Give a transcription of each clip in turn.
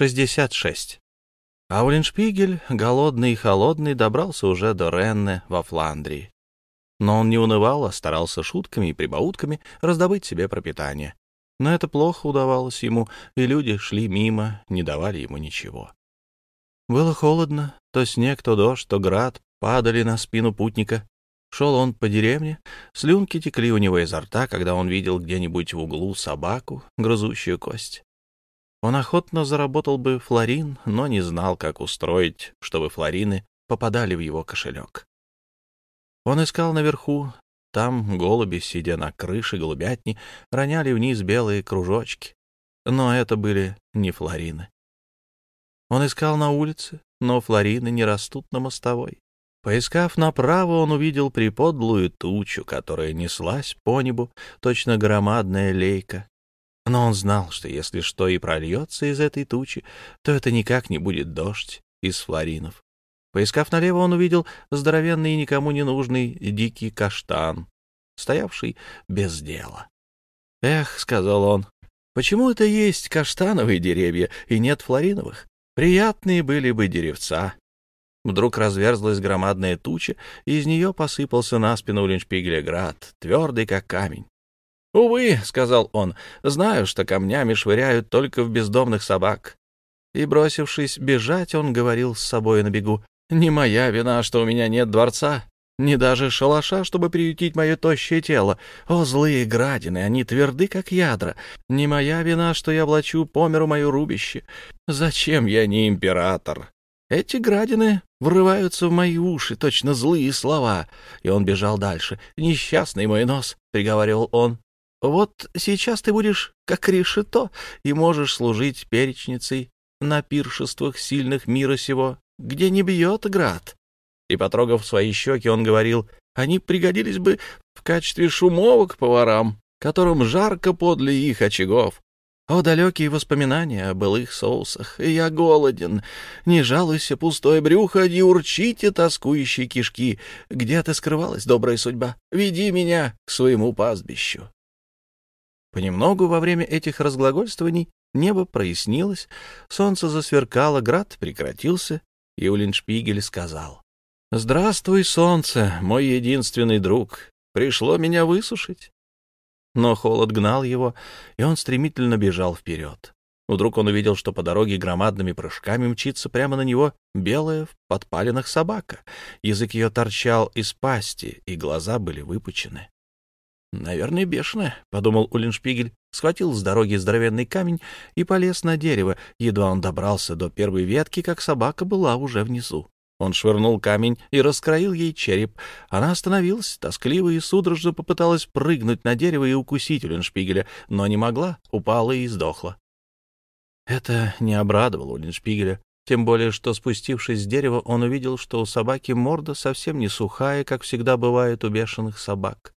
66. Аулиншпигель, голодный и холодный, добрался уже до Ренне во Фландрии. Но он не унывал, а старался шутками и прибаутками раздобыть себе пропитание. Но это плохо удавалось ему, и люди шли мимо, не давали ему ничего. Было холодно, то снег, то дождь, то град падали на спину путника. Шел он по деревне, слюнки текли у него изо рта, когда он видел где-нибудь в углу собаку, грызущую кость. Он охотно заработал бы флорин, но не знал, как устроить, чтобы флорины попадали в его кошелек. Он искал наверху, там голуби, сидя на крыше голубятни, роняли вниз белые кружочки. Но это были не флорины. Он искал на улице, но флорины не растут на мостовой. Поискав направо, он увидел приподлую тучу, которая неслась по небу, точно громадная лейка. Но он знал, что если что и прольется из этой тучи, то это никак не будет дождь из флоринов. Поискав налево, он увидел здоровенный и никому не нужный дикий каштан, стоявший без дела. «Эх», — сказал он, — «почему это есть каштановые деревья и нет флориновых? Приятные были бы деревца». Вдруг разверзлась громадная туча, и из нее посыпался на спину Уллиншпигеля град, твердый как камень. «Увы», — сказал он, — «знаю, что камнями швыряют только в бездомных собак». И, бросившись бежать, он говорил с собой на бегу, «Не моя вина, что у меня нет дворца, ни даже шалаша, чтобы приютить мое тощее тело. О, злые градины, они тверды, как ядра. Не моя вина, что я влачу по миру мое рубище. Зачем я не император? Эти градины врываются в мои уши, точно злые слова. И он бежал дальше. «Несчастный мой нос», — приговаривал он. «Вот сейчас ты будешь как решето и можешь служить перечницей на пиршествах сильных мира сего, где не бьет град». И, потрогав свои щеки, он говорил, они пригодились бы в качестве шумовок поварам, которым жарко подле их очагов. О, далекие воспоминания о былых соусах! Я голоден. Не жалуйся, пустое брюхо, не урчите тоскующие кишки. Где ты скрывалась, добрая судьба? Веди меня к своему пастбищу. Понемногу во время этих разглагольствований небо прояснилось, солнце засверкало, град прекратился, и Улиншпигель сказал. «Здравствуй, солнце, мой единственный друг. Пришло меня высушить?» Но холод гнал его, и он стремительно бежал вперед. Вдруг он увидел, что по дороге громадными прыжками мчится прямо на него белая в подпалинах собака. Язык ее торчал из пасти, и глаза были выпучены. «Наверное, бешеная», — подумал Уллиншпигель, схватил с дороги здоровенный камень и полез на дерево. Едва он добрался до первой ветки, как собака была уже внизу. Он швырнул камень и раскроил ей череп. Она остановилась, тоскливо и судорожно попыталась прыгнуть на дерево и укусить Уллиншпигеля, но не могла, упала и сдохла. Это не обрадовало Уллиншпигеля, тем более, что, спустившись с дерева, он увидел, что у собаки морда совсем не сухая, как всегда бывает у бешеных собак.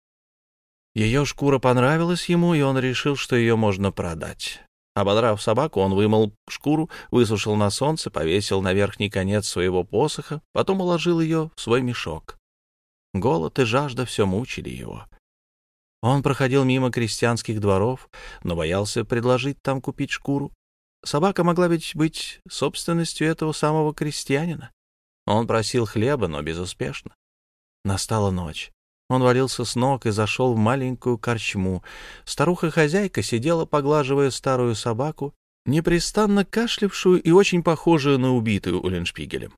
Ее шкура понравилась ему, и он решил, что ее можно продать. Ободрав собаку, он вымыл шкуру, высушил на солнце, повесил на верхний конец своего посоха, потом уложил ее в свой мешок. Голод и жажда все мучили его. Он проходил мимо крестьянских дворов, но боялся предложить там купить шкуру. Собака могла ведь быть собственностью этого самого крестьянина. Он просил хлеба, но безуспешно. Настала ночь. Он валился с ног и зашел в маленькую корчму. Старуха-хозяйка сидела, поглаживая старую собаку, непрестанно кашлявшую и очень похожую на убитую Уленшпигелем.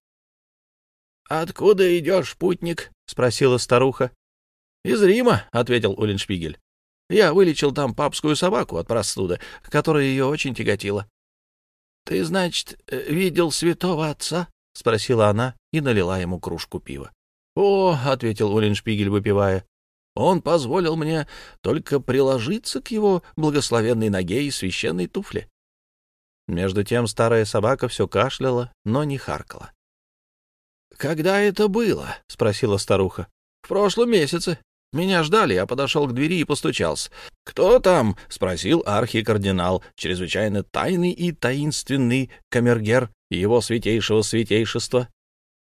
— Откуда идешь, путник? — спросила старуха. — Из Рима, — ответил Уленшпигель. — Я вылечил там папскую собаку от простуды, которая ее очень тяготила. — Ты, значит, видел святого отца? — спросила она и налила ему кружку пива. «О», — ответил Уллиншпигель, выпивая, — «он позволил мне только приложиться к его благословенной ноге и священной туфле». Между тем старая собака все кашляла, но не харкала. «Когда это было?» — спросила старуха. «В прошлом месяце. Меня ждали, я подошел к двери и постучался. «Кто там?» — спросил архикардинал, чрезвычайно тайный и таинственный камергер его святейшего святейшества.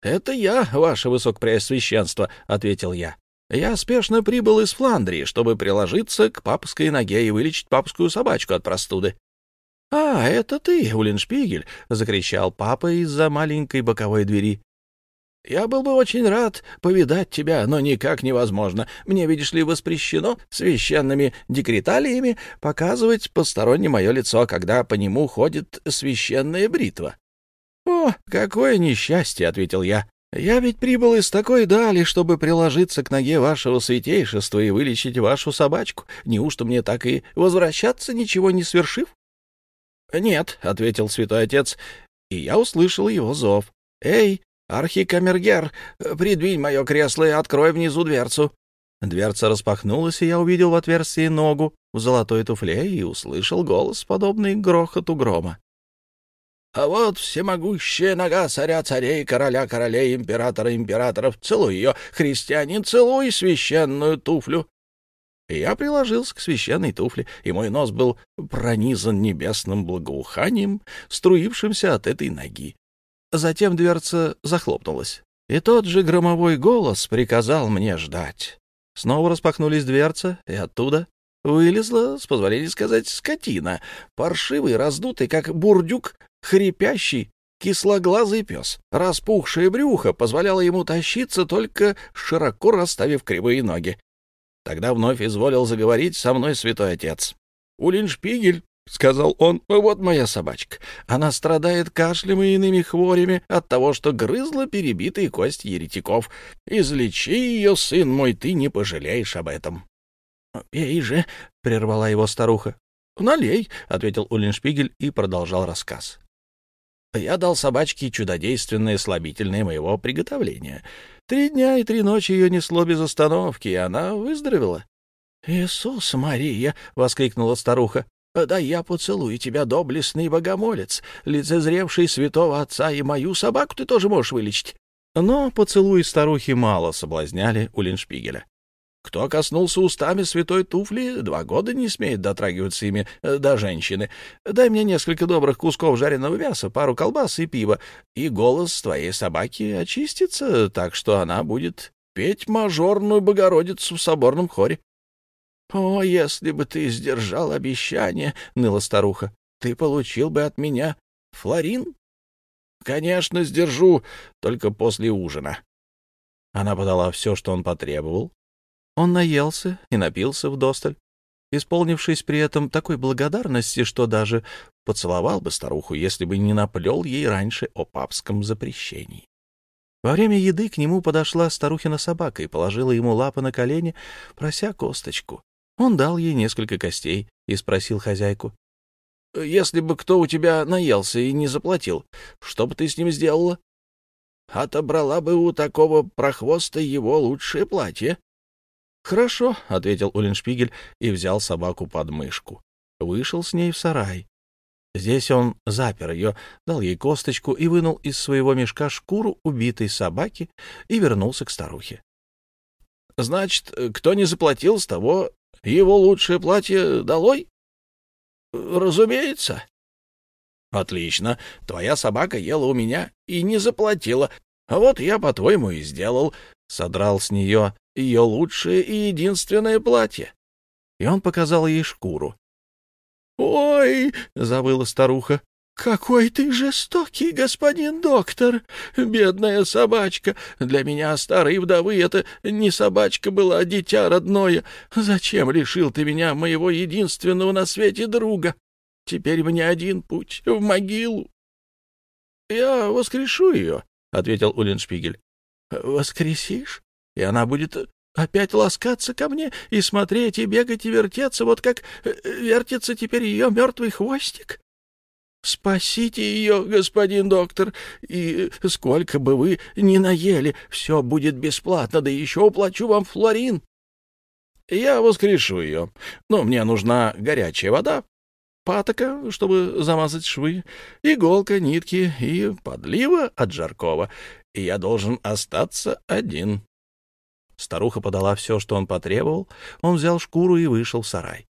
«Это я, ваше высокопреосвященство», — ответил я. «Я спешно прибыл из Фландрии, чтобы приложиться к папской ноге и вылечить папскую собачку от простуды». «А, это ты, Уллиншпигель!» — закричал папа из-за маленькой боковой двери. «Я был бы очень рад повидать тебя, но никак невозможно. Мне, видишь ли, воспрещено священными декреталиями показывать посторонне мое лицо, когда по нему ходит священная бритва». «О, какое несчастье!» — ответил я. «Я ведь прибыл из такой дали, чтобы приложиться к ноге вашего святейшества и вылечить вашу собачку. Неужто мне так и возвращаться, ничего не свершив?» «Нет», — ответил святой отец, и я услышал его зов. «Эй, архикамергер, придвинь мое кресло и открой внизу дверцу». Дверца распахнулась, и я увидел в отверстии ногу в золотой туфле и услышал голос, подобный грохоту грома. «А вот всемогущая нога царя царей, короля королей, императора императоров, целуй ее, христианин, целуй священную туфлю». Я приложился к священной туфле, и мой нос был пронизан небесным благоуханием, струившимся от этой ноги. Затем дверца захлопнулась, и тот же громовой голос приказал мне ждать. Снова распахнулись дверцы, и оттуда вылезла, с позволения сказать, скотина, паршивый, раздутый, как бурдюк, хрипящий, кислоглазый пес. Распухшее брюхо позволяло ему тащиться, только широко расставив кривые ноги. Тогда вновь изволил заговорить со мной святой отец. «Улиншпигель», — сказал он, — «вот моя собачка. Она страдает кашлем и иными хворями от того, что грызла перебитые кости еретиков. Излечи ее, сын мой, ты не пожалеешь об этом». «Пей же», — прервала его старуха. «Налей», — ответил Улиншпигель и продолжал рассказ. Я дал собачке чудодейственное слабительное моего приготовления. Три дня и три ночи ее несло без остановки, и она выздоровела. — Иисус Мария! — воскликнула старуха. — Да я поцелую тебя, доблестный богомолец, лицезревший святого отца, и мою собаку ты тоже можешь вылечить. Но поцелуи старухи мало соблазняли Улиншпигеля. Кто коснулся устами святой туфли, два года не смеет дотрагиваться ими э, до женщины. Дай мне несколько добрых кусков жареного мяса, пару колбас и пива, и голос твоей собаки очистится, так что она будет петь мажорную Богородицу в соборном хоре. — О, если бы ты сдержал обещание, — ныла старуха, — ты получил бы от меня флорин. — Конечно, сдержу, только после ужина. Она подала все, что он потребовал, он наелся и напился вдосталь, исполнившись при этом такой благодарности, что даже поцеловал бы старуху, если бы не наплел ей раньше о папском запрещении. Во время еды к нему подошла старухина собака и положила ему лапы на колени, прося косточку. Он дал ей несколько костей и спросил хозяйку. — Если бы кто у тебя наелся и не заплатил, что бы ты с ним сделала? — Отобрала бы у такого прохвоста его лучшее платье, «Хорошо», — ответил Уллиншпигель и взял собаку под мышку. Вышел с ней в сарай. Здесь он запер ее, дал ей косточку и вынул из своего мешка шкуру убитой собаки и вернулся к старухе. — Значит, кто не заплатил, с того его лучшее платье долой? — Разумеется. — Отлично. Твоя собака ела у меня и не заплатила. А вот я, по-твоему, и сделал. Содрал с нее ее лучшее и единственное платье. И он показал ей шкуру. «Ой!» — забыла старуха. «Какой ты жестокий, господин доктор! Бедная собачка! Для меня, старой вдовы, это не собачка была, а дитя родное. Зачем лишил ты меня моего единственного на свете друга? Теперь мне один путь — в могилу». «Я воскрешу ее», — ответил Уллиншпигель. «Воскресишь? И она будет опять ласкаться ко мне и смотреть, и бегать, и вертеться, вот как э, вертится теперь ее мертвый хвостик. Спасите ее, господин доктор, и сколько бы вы ни наели, все будет бесплатно, да еще уплачу вам флорин. Я воскрешу ее, но мне нужна горячая вода, патока, чтобы замазать швы, иголка, нитки и подлива от жаркого, и я должен остаться один. Старуха подала все, что он потребовал. Он взял шкуру и вышел в сарай.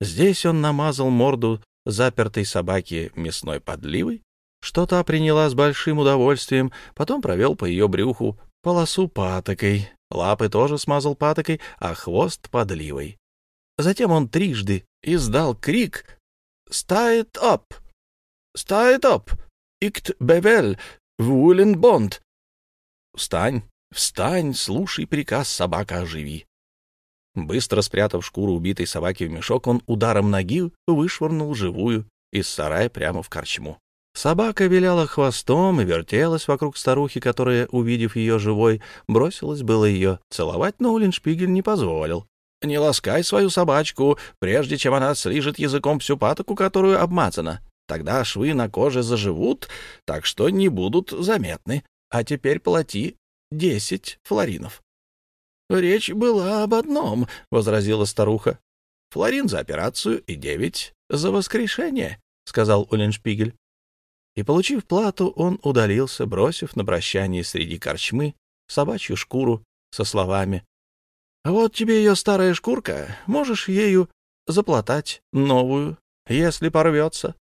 Здесь он намазал морду запертой собаки мясной подливой, что та приняла с большим удовольствием, потом провел по ее брюху полосу патокой, лапы тоже смазал патокой, а хвост — подливой. Затем он трижды издал крик Стает оп! Стает оп! Икт бевель! Вулен бонд!» «Встань, встань, слушай приказ, собака, оживи!» Быстро спрятав шкуру убитой собаки в мешок, он ударом ноги вышвырнул живую из сарая прямо в корчму. Собака виляла хвостом и вертелась вокруг старухи, которая, увидев ее живой, бросилась было ее целовать, но Уллиншпигель не позволил. «Не ласкай свою собачку, прежде чем она слижет языком всю патоку, которую обмазана. Тогда швы на коже заживут, так что не будут заметны. А теперь плати десять флоринов». «Речь была об одном», — возразила старуха. «Флорин за операцию и девять за воскрешение», — сказал Уллиншпигель. И, получив плату, он удалился, бросив на прощание среди корчмы собачью шкуру со словами «Вот тебе ее старая шкурка, можешь ею заплатать новую, если порвется».